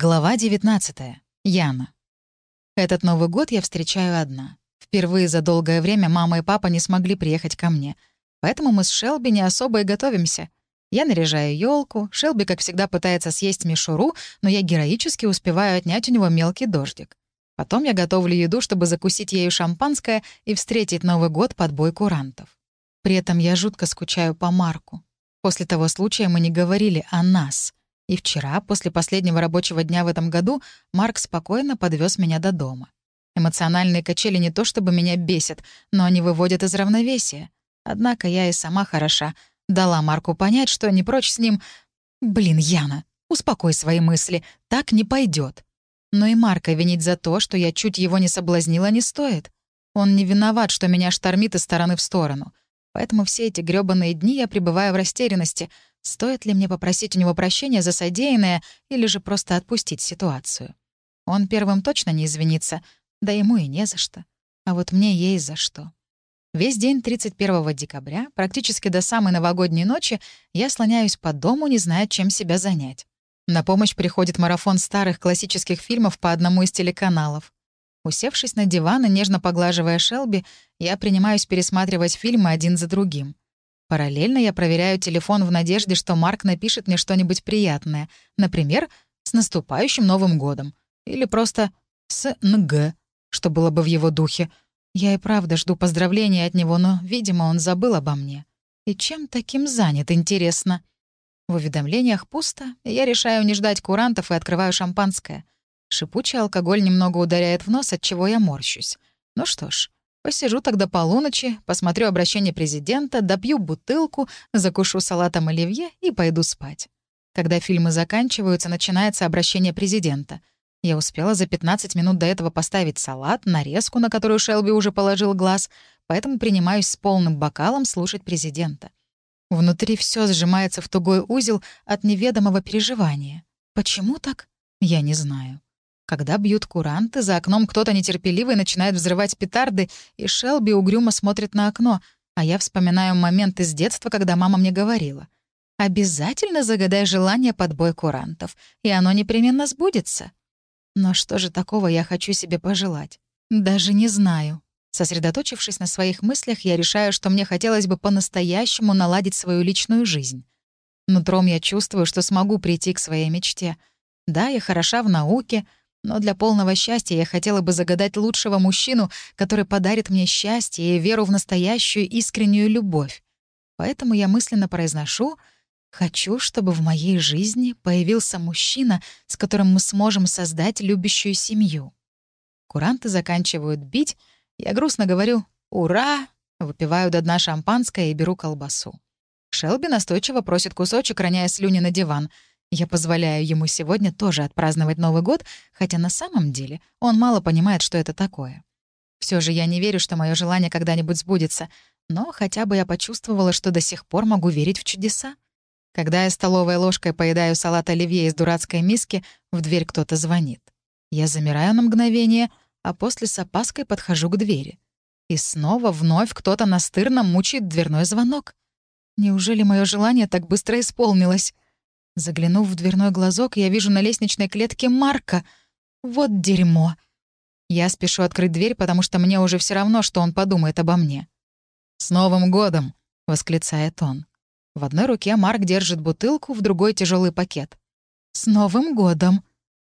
Глава 19. Яна. Этот Новый год я встречаю одна. Впервые за долгое время мама и папа не смогли приехать ко мне. Поэтому мы с Шелби не особо и готовимся. Я наряжаю елку, Шелби, как всегда, пытается съесть мишуру, но я героически успеваю отнять у него мелкий дождик. Потом я готовлю еду, чтобы закусить ею шампанское и встретить Новый год под бой курантов. При этом я жутко скучаю по Марку. После того случая мы не говорили о нас — и вчера, после последнего рабочего дня в этом году, Марк спокойно подвез меня до дома. Эмоциональные качели не то чтобы меня бесят, но они выводят из равновесия. Однако я и сама хороша. Дала Марку понять, что не прочь с ним... Блин, Яна, успокой свои мысли, так не пойдет. Но и Марка винить за то, что я чуть его не соблазнила, не стоит. Он не виноват, что меня штормит из стороны в сторону. Поэтому все эти грёбаные дни я пребываю в растерянности — Стоит ли мне попросить у него прощения за содеянное или же просто отпустить ситуацию? Он первым точно не извинится, да ему и не за что. А вот мне есть за что. Весь день 31 декабря, практически до самой новогодней ночи, я слоняюсь по дому, не зная, чем себя занять. На помощь приходит марафон старых классических фильмов по одному из телеканалов. Усевшись на диван и нежно поглаживая Шелби, я принимаюсь пересматривать фильмы один за другим — Параллельно я проверяю телефон в надежде, что Марк напишет мне что-нибудь приятное. Например, «С наступающим Новым годом». Или просто «С НГ», что было бы в его духе. Я и правда жду поздравления от него, но, видимо, он забыл обо мне. И чем таким занят, интересно? В уведомлениях пусто, и я решаю не ждать курантов и открываю шампанское. Шипучий алкоголь немного ударяет в нос, от чего я морщусь. Ну что ж, Посижу тогда полуночи, посмотрю обращение президента, допью бутылку, закушу салатом оливье и пойду спать. Когда фильмы заканчиваются, начинается обращение президента. Я успела за 15 минут до этого поставить салат, нарезку, на которую Шелби уже положил глаз, поэтому принимаюсь с полным бокалом слушать президента. Внутри все сжимается в тугой узел от неведомого переживания. Почему так? Я не знаю. Когда бьют куранты, за окном кто-то нетерпеливый начинает взрывать петарды, и Шелби угрюмо смотрит на окно, а я вспоминаю момент из детства, когда мама мне говорила. «Обязательно загадай желание под бой курантов, и оно непременно сбудется». Но что же такого я хочу себе пожелать? Даже не знаю. Сосредоточившись на своих мыслях, я решаю, что мне хотелось бы по-настоящему наладить свою личную жизнь. Нутром я чувствую, что смогу прийти к своей мечте. Да, я хороша в науке — но для полного счастья я хотела бы загадать лучшего мужчину, который подарит мне счастье и веру в настоящую искреннюю любовь. Поэтому я мысленно произношу «Хочу, чтобы в моей жизни появился мужчина, с которым мы сможем создать любящую семью». Куранты заканчивают бить, я грустно говорю «Ура!», выпиваю до дна шампанское и беру колбасу. Шелби настойчиво просит кусочек, роняя слюни на диван — я позволяю ему сегодня тоже отпраздновать Новый год, хотя на самом деле он мало понимает, что это такое. Все же я не верю, что мое желание когда-нибудь сбудется, но хотя бы я почувствовала, что до сих пор могу верить в чудеса. Когда я столовой ложкой поедаю салат оливье из дурацкой миски, в дверь кто-то звонит. Я замираю на мгновение, а после с опаской подхожу к двери. И снова вновь кто-то настырно мучает дверной звонок. Неужели мое желание так быстро исполнилось? Заглянув в дверной глазок, я вижу на лестничной клетке Марка. Вот дерьмо. Я спешу открыть дверь, потому что мне уже все равно, что он подумает обо мне. «С Новым годом!» — восклицает он. В одной руке Марк держит бутылку, в другой — тяжелый пакет. «С Новым годом!»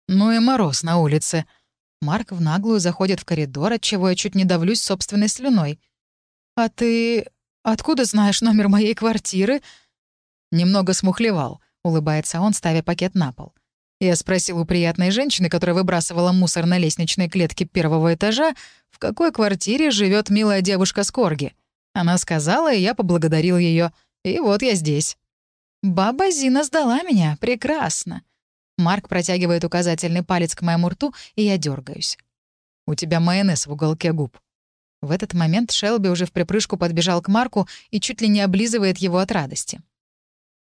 «Ну и мороз на улице!» Марк в наглую заходит в коридор, от чего я чуть не давлюсь собственной слюной. «А ты откуда знаешь номер моей квартиры?» Немного смухлевал улыбается он, ставя пакет на пол. Я спросил у приятной женщины, которая выбрасывала мусор на лестничной клетке первого этажа, в какой квартире живет милая девушка Скорги. Она сказала, и я поблагодарил ее. И вот я здесь. «Баба Зина сдала меня. Прекрасно». Марк протягивает указательный палец к моему рту, и я дергаюсь. «У тебя майонез в уголке губ». В этот момент Шелби уже в припрыжку подбежал к Марку и чуть ли не облизывает его от радости.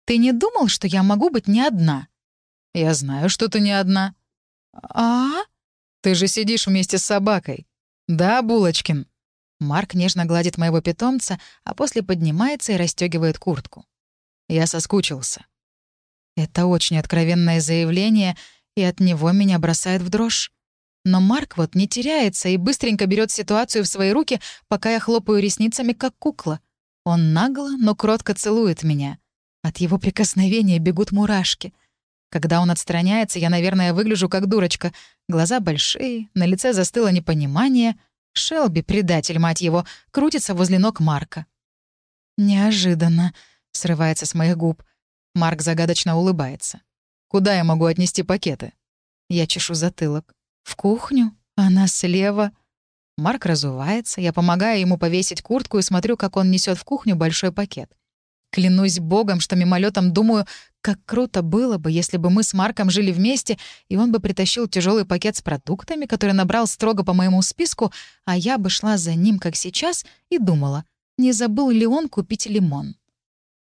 Ты не думал, что я могу быть не одна?» «Я знаю, что ты не одна». «А?» «Ты же сидишь вместе с собакой». «Да, Булочкин». Марк нежно гладит моего питомца, а после поднимается и расстегивает куртку. Я соскучился. Это очень откровенное заявление, и от него меня бросает в дрожь. Но Марк вот не теряется и быстренько берет ситуацию в свои руки, пока я хлопаю ресницами, как кукла. Он нагло, но кротко целует меня. От его прикосновения бегут мурашки. Когда он отстраняется, я, наверное, выгляжу как дурочка. Глаза большие, на лице застыло непонимание. Шелби, предатель, мать его, крутится возле ног Марка. «Неожиданно», — срывается с моих губ. Марк загадочно улыбается. «Куда я могу отнести пакеты?» Я чешу затылок. «В кухню? Она слева». Марк разувается, я помогаю ему повесить куртку и смотрю, как он несет в кухню большой пакет. Клянусь богом, что мимолетом думаю, как круто было бы, если бы мы с Марком жили вместе, и он бы притащил тяжелый пакет с продуктами, который набрал строго по моему списку, а я бы шла за ним, как сейчас, и думала, не забыл ли он купить лимон.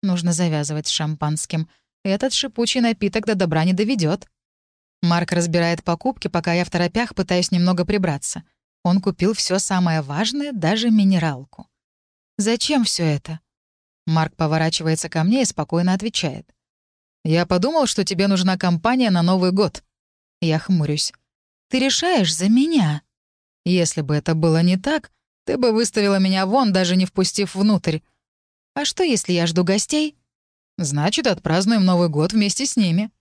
Нужно завязывать с шампанским. Этот шипучий напиток до добра не доведет. Марк разбирает покупки, пока я в торопях пытаюсь немного прибраться. Он купил все самое важное, даже минералку. «Зачем все это?» Марк поворачивается ко мне и спокойно отвечает. «Я подумал, что тебе нужна компания на Новый год». Я хмурюсь. «Ты решаешь за меня?» «Если бы это было не так, ты бы выставила меня вон, даже не впустив внутрь. А что, если я жду гостей?» «Значит, отпразднуем Новый год вместе с ними».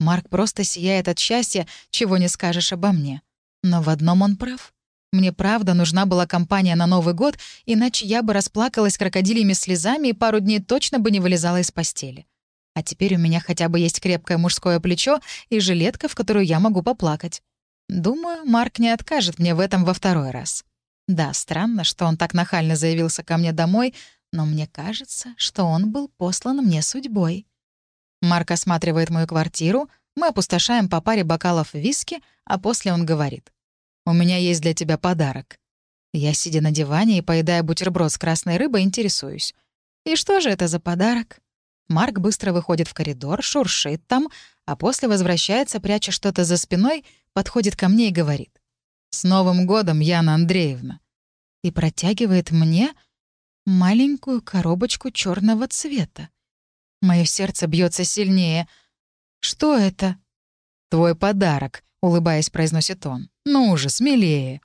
Марк просто сияет от счастья, чего не скажешь обо мне. Но в одном он прав. Мне правда нужна была компания на Новый год, иначе я бы расплакалась крокодилями слезами и пару дней точно бы не вылезала из постели. А теперь у меня хотя бы есть крепкое мужское плечо и жилетка, в которую я могу поплакать. Думаю, Марк не откажет мне в этом во второй раз. Да, странно, что он так нахально заявился ко мне домой, но мне кажется, что он был послан мне судьбой. Марк осматривает мою квартиру, мы опустошаем по паре бокалов виски, а после он говорит. «У меня есть для тебя подарок». Я, сидя на диване и поедая бутерброд с красной рыбой, интересуюсь. «И что же это за подарок?» Марк быстро выходит в коридор, шуршит там, а после возвращается, пряча что-то за спиной, подходит ко мне и говорит. «С Новым годом, Яна Андреевна!» И протягивает мне маленькую коробочку черного цвета. Мое сердце бьется сильнее. «Что это?» «Твой подарок», — улыбаясь, произносит он. «Ну уже смелее».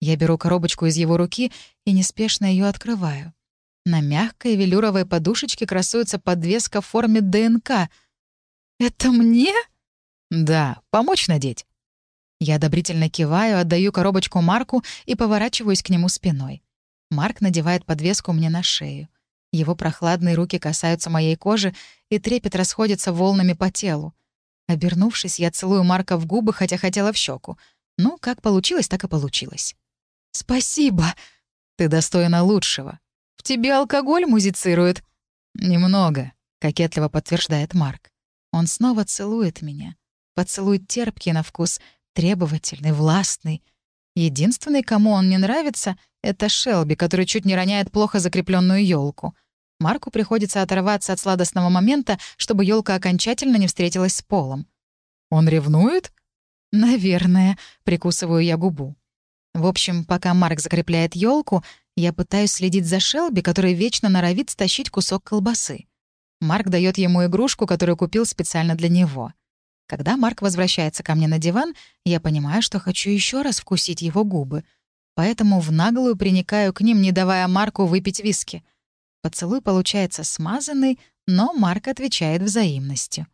Я беру коробочку из его руки и неспешно ее открываю. На мягкой велюровой подушечке красуется подвеска в форме ДНК. «Это мне?» «Да, помочь надеть». Я одобрительно киваю, отдаю коробочку Марку и поворачиваюсь к нему спиной. Марк надевает подвеску мне на шею. Его прохладные руки касаются моей кожи, и трепет расходится волнами по телу. Обернувшись, я целую Марка в губы, хотя хотела в щеку. Ну, как получилось, так и получилось. «Спасибо! Ты достойна лучшего. В тебе алкоголь музицирует?» «Немного», — кокетливо подтверждает Марк. Он снова целует меня. Поцелуй терпкий на вкус, требовательный, властный. Единственный, кому он не нравится, — это Шелби, который чуть не роняет плохо закрепленную елку. Марку приходится оторваться от сладостного момента, чтобы елка окончательно не встретилась с полом. «Он ревнует?» «Наверное», — прикусываю я губу. В общем, пока Марк закрепляет елку, я пытаюсь следить за Шелби, который вечно норовит стащить кусок колбасы. Марк дает ему игрушку, которую купил специально для него. Когда Марк возвращается ко мне на диван, я понимаю, что хочу еще раз вкусить его губы. Поэтому в наглую приникаю к ним, не давая Марку выпить виски — Поцелуй получается смазанный, но Марк отвечает взаимностью.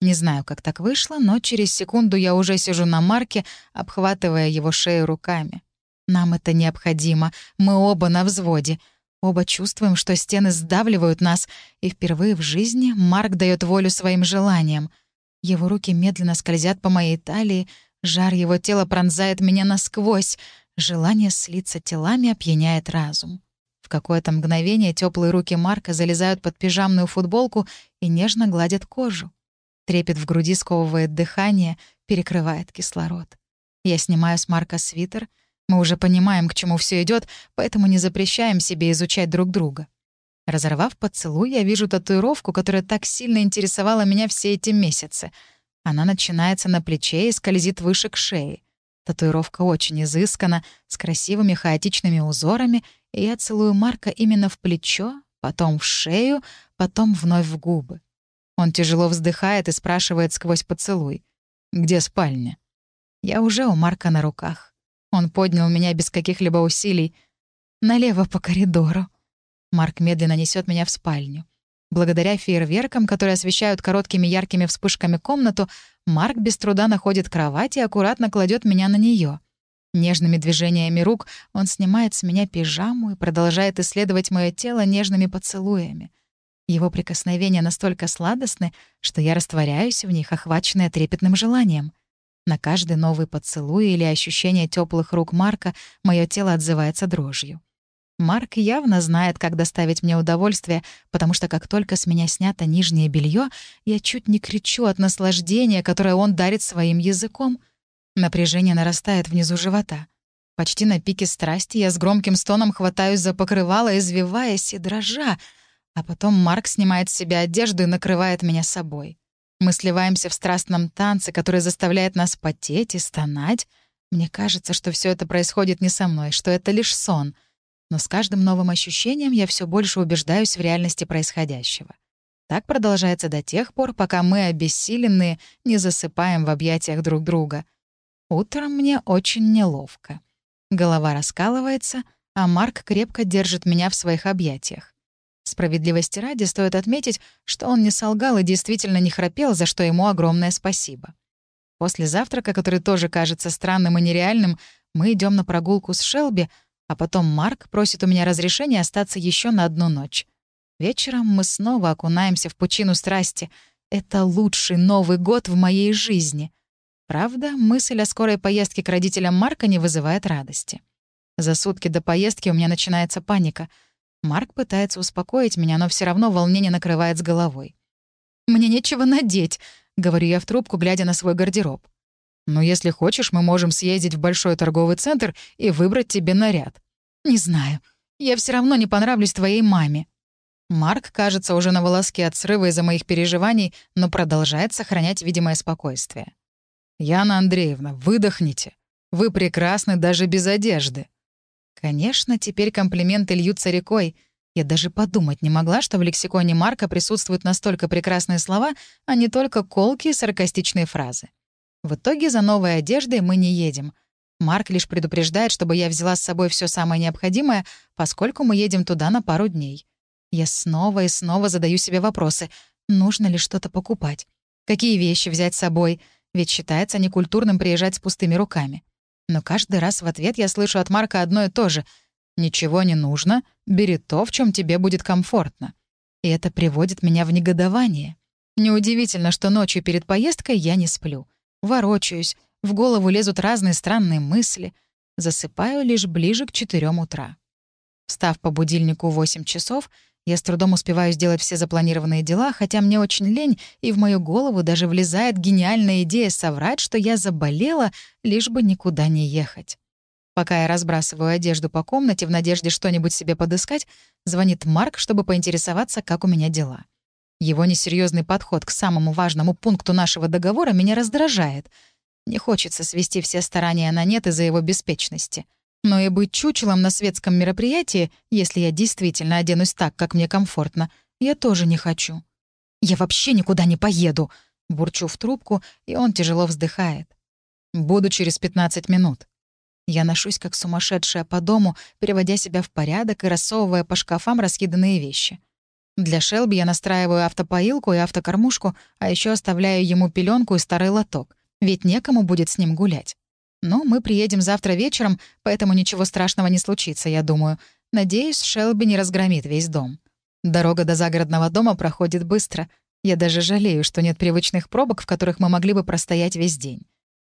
Не знаю, как так вышло, но через секунду я уже сижу на Марке, обхватывая его шею руками. Нам это необходимо, мы оба на взводе. Оба чувствуем, что стены сдавливают нас, и впервые в жизни Марк дает волю своим желаниям. Его руки медленно скользят по моей талии, жар его тела пронзает меня насквозь, желание слиться телами опьяняет разум. В какое-то мгновение теплые руки Марка залезают под пижамную футболку и нежно гладят кожу. Трепет в груди сковывает дыхание, перекрывает кислород. Я снимаю с Марка свитер. Мы уже понимаем, к чему все идет, поэтому не запрещаем себе изучать друг друга. Разорвав поцелуй, я вижу татуировку, которая так сильно интересовала меня все эти месяцы. Она начинается на плече и скользит выше к шее. Татуировка очень изыскана, с красивыми хаотичными узорами и я целую Марка именно в плечо, потом в шею, потом вновь в губы. Он тяжело вздыхает и спрашивает сквозь поцелуй. Где спальня?» Я уже у Марка на руках. Он поднял меня без каких-либо усилий. Налево по коридору. Марк медленно несет меня в спальню. Благодаря фейерверкам, которые освещают короткими яркими вспышками комнату, Марк без труда находит кровать и аккуратно кладет меня на нее. Нежными движениями рук он снимает с меня пижаму и продолжает исследовать мое тело нежными поцелуями. Его прикосновения настолько сладостны, что я растворяюсь в них, охваченная трепетным желанием. На каждый новый поцелуй или ощущение теплых рук Марка мое тело отзывается дрожью. Марк явно знает, как доставить мне удовольствие, потому что как только с меня снято нижнее белье, я чуть не кричу от наслаждения, которое он дарит своим языком. Напряжение нарастает внизу живота. Почти на пике страсти я с громким стоном хватаюсь за покрывало, извиваясь и дрожа, а потом Марк снимает с себя одежду и накрывает меня собой. Мы сливаемся в страстном танце, который заставляет нас потеть и стонать. Мне кажется, что все это происходит не со мной, что это лишь сон — но с каждым новым ощущением я все больше убеждаюсь в реальности происходящего. Так продолжается до тех пор, пока мы, обессиленные, не засыпаем в объятиях друг друга. Утром мне очень неловко. Голова раскалывается, а Марк крепко держит меня в своих объятиях. Справедливости ради стоит отметить, что он не солгал и действительно не храпел, за что ему огромное спасибо. После завтрака, который тоже кажется странным и нереальным, мы идем на прогулку с Шелби — а потом Марк просит у меня разрешения остаться еще на одну ночь. Вечером мы снова окунаемся в пучину страсти. Это лучший Новый год в моей жизни. Правда, мысль о скорой поездке к родителям Марка не вызывает радости. За сутки до поездки у меня начинается паника. Марк пытается успокоить меня, но все равно волнение накрывает с головой. «Мне нечего надеть», — говорю я в трубку, глядя на свой гардероб. Но если хочешь, мы можем съездить в большой торговый центр и выбрать тебе наряд. Не знаю. Я все равно не понравлюсь твоей маме. Марк, кажется, уже на волоске от срыва из-за моих переживаний, но продолжает сохранять видимое спокойствие. «Яна Андреевна, выдохните. Вы прекрасны даже без одежды». Конечно, теперь комплименты льются рекой. Я даже подумать не могла, что в лексиконе Марка присутствуют настолько прекрасные слова, а не только колкие саркастичные фразы. В итоге за новой одеждой мы не едем. Марк лишь предупреждает, чтобы я взяла с собой все самое необходимое, поскольку мы едем туда на пару дней. Я снова и снова задаю себе вопросы. Нужно ли что-то покупать? Какие вещи взять с собой? Ведь считается некультурным приезжать с пустыми руками. Но каждый раз в ответ я слышу от Марка одно и то же. «Ничего не нужно, бери то, в чем тебе будет комфортно». И это приводит меня в негодование. Неудивительно, что ночью перед поездкой я не сплю. Ворочаюсь, в голову лезут разные странные мысли. Засыпаю лишь ближе к четырем утра. Встав по будильнику в 8 часов, я с трудом успеваю сделать все запланированные дела, хотя мне очень лень, и в мою голову даже влезает гениальная идея соврать, что я заболела, лишь бы никуда не ехать. Пока я разбрасываю одежду по комнате в надежде что-нибудь себе подыскать, звонит Марк, чтобы поинтересоваться, как у меня дела. Его несерьезный подход к самому важному пункту нашего договора меня раздражает. Не хочется свести все старания на нет из-за его беспечности. Но и быть чучелом на светском мероприятии, если я действительно оденусь так, как мне комфортно, я тоже не хочу. «Я вообще никуда не поеду!» Бурчу в трубку, и он тяжело вздыхает. «Буду через 15 минут». Я ношусь как сумасшедшая по дому, переводя себя в порядок и рассовывая по шкафам раскиданные вещи. Для Шелби я настраиваю автопоилку и автокормушку, а еще оставляю ему пеленку и старый лоток, ведь некому будет с ним гулять. Но мы приедем завтра вечером, поэтому ничего страшного не случится, я думаю. Надеюсь, Шелби не разгромит весь дом. Дорога до загородного дома проходит быстро. Я даже жалею, что нет привычных пробок, в которых мы могли бы простоять весь день.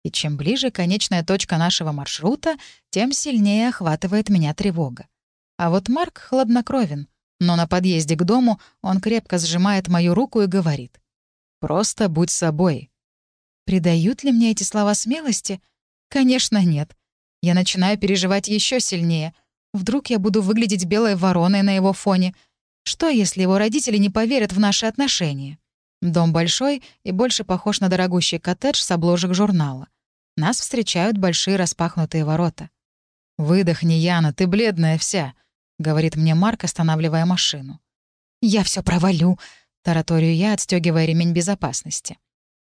И чем ближе конечная точка нашего маршрута, тем сильнее охватывает меня тревога. А вот Марк хладнокровен — но на подъезде к дому он крепко сжимает мою руку и говорит. «Просто будь собой». Придают ли мне эти слова смелости? Конечно, нет. Я начинаю переживать еще сильнее. Вдруг я буду выглядеть белой вороной на его фоне. Что, если его родители не поверят в наши отношения? Дом большой и больше похож на дорогущий коттедж с обложек журнала. Нас встречают большие распахнутые ворота. «Выдохни, Яна, ты бледная вся», говорит мне Марк, останавливая машину. «Я все провалю», — тараторию я, отстегивая ремень безопасности.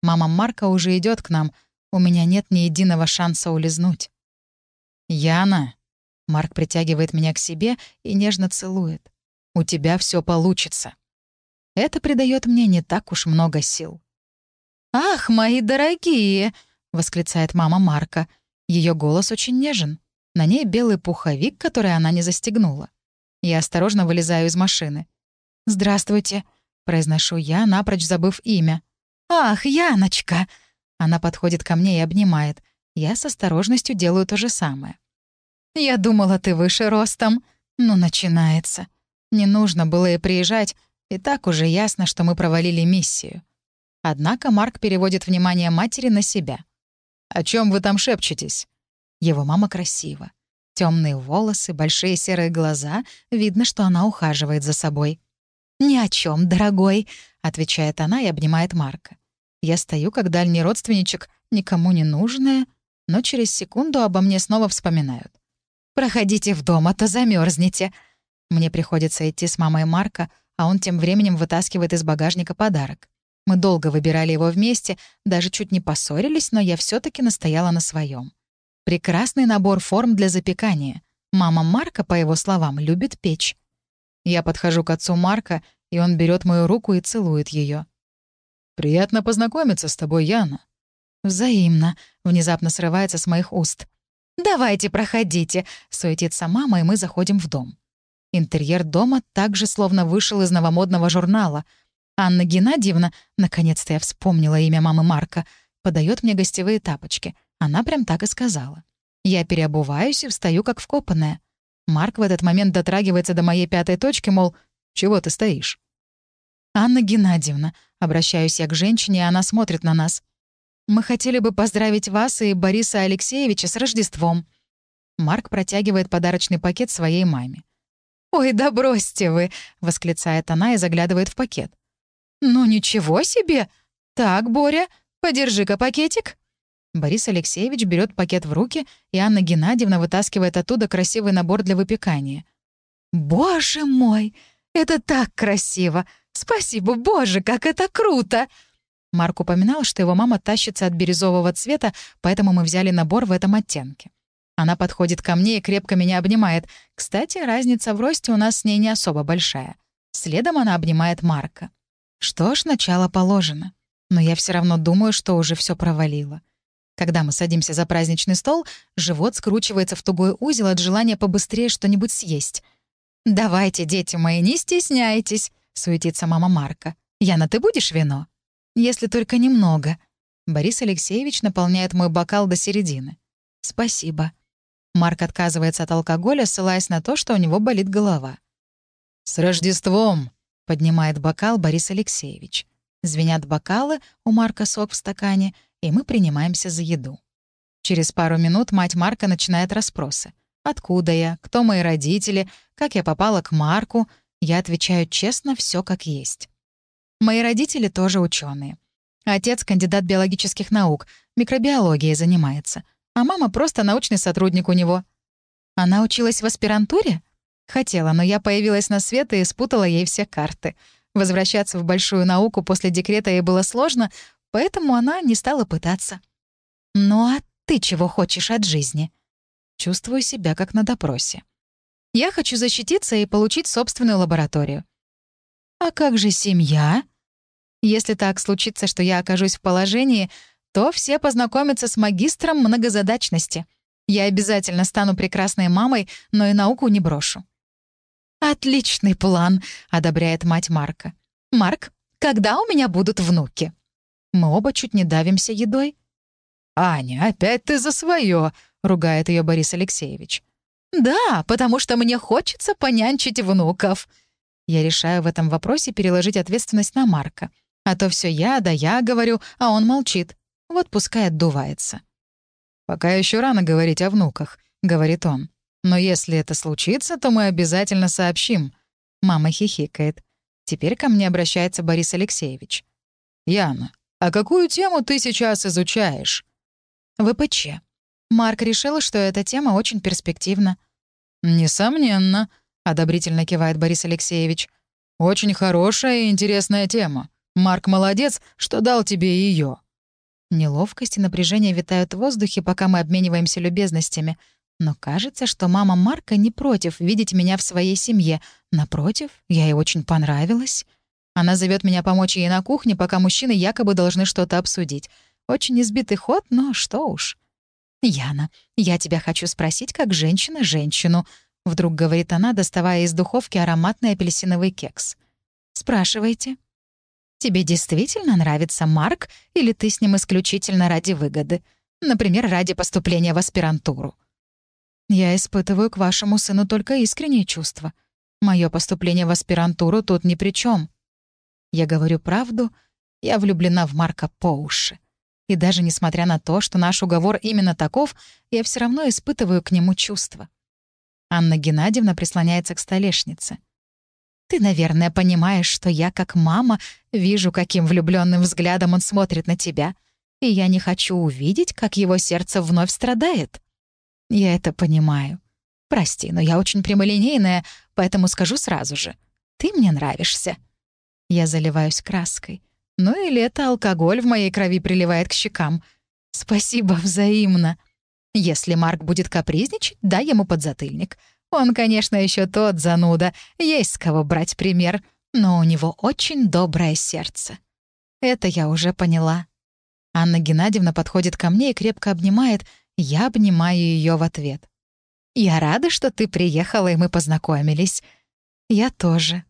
Мама Марка уже идет к нам. У меня нет ни единого шанса улизнуть. «Яна!» Марк притягивает меня к себе и нежно целует. «У тебя все получится». Это придает мне не так уж много сил. «Ах, мои дорогие!» — восклицает мама Марка. Ее голос очень нежен. На ней белый пуховик, который она не застегнула. Я осторожно вылезаю из машины. «Здравствуйте», — произношу я, напрочь забыв имя. «Ах, Яночка!» Она подходит ко мне и обнимает. Я с осторожностью делаю то же самое. «Я думала, ты выше ростом». Ну, начинается. Не нужно было и приезжать, и так уже ясно, что мы провалили миссию. Однако Марк переводит внимание матери на себя. «О чем вы там шепчетесь?» Его мама красива. Темные волосы, большие серые глаза. Видно, что она ухаживает за собой. «Ни о чем, дорогой», — отвечает она и обнимает Марка. Я стою, как дальний родственничек, никому не нужная, но через секунду обо мне снова вспоминают. «Проходите в дом, а то замерзнете. Мне приходится идти с мамой Марка, а он тем временем вытаскивает из багажника подарок. Мы долго выбирали его вместе, даже чуть не поссорились, но я все таки настояла на своем. Прекрасный набор форм для запекания. Мама Марка, по его словам, любит печь. Я подхожу к отцу Марка, и он берет мою руку и целует ее. «Приятно познакомиться с тобой, Яна». «Взаимно», — внезапно срывается с моих уст. «Давайте, проходите», — суетится мама, и мы заходим в дом. Интерьер дома также словно вышел из новомодного журнала — Анна Геннадьевна, наконец-то я вспомнила имя мамы Марка, подает мне гостевые тапочки. Она прям так и сказала. Я переобуваюсь и встаю как вкопанная. Марк в этот момент дотрагивается до моей пятой точки, мол, «Чего ты стоишь?» «Анна Геннадьевна», — обращаюсь я к женщине, и она смотрит на нас. «Мы хотели бы поздравить вас и Бориса Алексеевича с Рождеством». Марк протягивает подарочный пакет своей маме. «Ой, да бросьте вы!» — восклицает она и заглядывает в пакет. «Ну ничего себе! Так, Боря, подержи-ка пакетик». Борис Алексеевич берет пакет в руки, и Анна Геннадьевна вытаскивает оттуда красивый набор для выпекания. «Боже мой! Это так красиво! Спасибо, боже, как это круто!» Марк упоминал, что его мама тащится от бирюзового цвета, поэтому мы взяли набор в этом оттенке. Она подходит ко мне и крепко меня обнимает. Кстати, разница в росте у нас с ней не особо большая. Следом она обнимает Марка. Что ж, начало положено. Но я все равно думаю, что уже все провалило. Когда мы садимся за праздничный стол, живот скручивается в тугой узел от желания побыстрее что-нибудь съесть. «Давайте, дети мои, не стесняйтесь», — суетится мама Марка. «Яна, ты будешь вино?» «Если только немного». Борис Алексеевич наполняет мой бокал до середины. «Спасибо». Марк отказывается от алкоголя, ссылаясь на то, что у него болит голова. «С Рождеством!» — поднимает бокал Борис Алексеевич. Звенят бокалы, у Марка сок в стакане, и мы принимаемся за еду. Через пару минут мать Марка начинает расспросы. Откуда я? Кто мои родители? Как я попала к Марку? Я отвечаю честно, все как есть. Мои родители тоже ученые. Отец — кандидат биологических наук, микробиологией занимается. А мама просто научный сотрудник у него. Она училась в аспирантуре? Хотела, но я появилась на свет и спутала ей все карты. Возвращаться в большую науку после декрета ей было сложно, поэтому она не стала пытаться. «Ну а ты чего хочешь от жизни?» Чувствую себя как на допросе. Я хочу защититься и получить собственную лабораторию. А как же семья? Если так случится, что я окажусь в положении, то все познакомятся с магистром многозадачности. Я обязательно стану прекрасной мамой, но и науку не брошу. «Отличный план», — одобряет мать Марка. «Марк, когда у меня будут внуки?» Мы оба чуть не давимся едой. «Аня, опять ты за свое, ругает ее Борис Алексеевич. «Да, потому что мне хочется понянчить внуков». Я решаю в этом вопросе переложить ответственность на Марка. А то все я, да я говорю, а он молчит. Вот пускай отдувается. «Пока еще рано говорить о внуках», — говорит он. Но если это случится, то мы обязательно сообщим». Мама хихикает. Теперь ко мне обращается Борис Алексеевич. «Яна, а какую тему ты сейчас изучаешь?» «ВПЧ». Марк решил, что эта тема очень перспективна. «Несомненно», — одобрительно кивает Борис Алексеевич. «Очень хорошая и интересная тема. Марк молодец, что дал тебе ее. Неловкость и напряжение витают в воздухе, пока мы обмениваемся любезностями. Но кажется, что мама Марка не против видеть меня в своей семье. Напротив, я ей очень понравилась. Она зовет меня помочь ей на кухне, пока мужчины якобы должны что-то обсудить. Очень избитый ход, но что уж. «Яна, я тебя хочу спросить, как женщина женщину», — вдруг говорит она, доставая из духовки ароматный апельсиновый кекс. «Спрашивайте». «Тебе действительно нравится Марк, или ты с ним исключительно ради выгоды? Например, ради поступления в аспирантуру?» «Я испытываю к вашему сыну только искренние чувства. Мое поступление в аспирантуру тут ни при чем. Я говорю правду, я влюблена в Марка по уши. И даже несмотря на то, что наш уговор именно таков, я все равно испытываю к нему чувства. Анна Геннадьевна прислоняется к столешнице. «Ты, наверное, понимаешь, что я, как мама, вижу, каким влюбленным взглядом он смотрит на тебя, и я не хочу увидеть, как его сердце вновь страдает. Я это понимаю. Прости, но я очень прямолинейная, поэтому скажу сразу же. Ты мне нравишься». Я заливаюсь краской. Ну или это алкоголь в моей крови приливает к щекам. Спасибо взаимно. Если Марк будет капризничать, дай ему подзатыльник. Он, конечно, еще тот зануда, есть с кого брать пример, но у него очень доброе сердце. Это я уже поняла. Анна Геннадьевна подходит ко мне и крепко обнимает, я обнимаю ее в ответ. «Я рада, что ты приехала, и мы познакомились». «Я тоже»,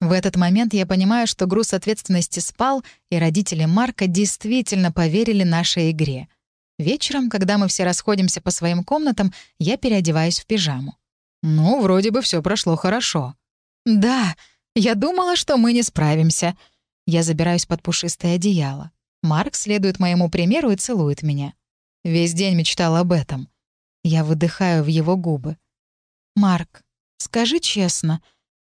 в этот момент я понимаю, что груз ответственности спал, и родители Марка действительно поверили нашей игре. Вечером, когда мы все расходимся по своим комнатам, я переодеваюсь в пижаму. Ну, вроде бы все прошло хорошо. Да, я думала, что мы не справимся. Я забираюсь под пушистое одеяло. Марк следует моему примеру и целует меня. Весь день мечтал об этом. Я выдыхаю в его губы. «Марк, скажи честно»,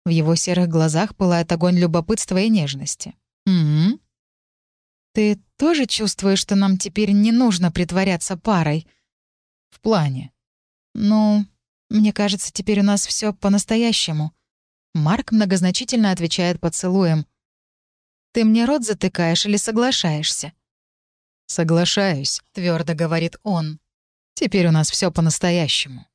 в его серых глазах пылает огонь любопытства и нежности. «Угу. Ты тоже чувствуешь, что нам теперь не нужно притворяться парой?» «В плане?» «Ну, мне кажется, теперь у нас все по-настоящему». Марк многозначительно отвечает поцелуем. «Ты мне рот затыкаешь или соглашаешься?» «Соглашаюсь», — твердо говорит он. «Теперь у нас все по-настоящему».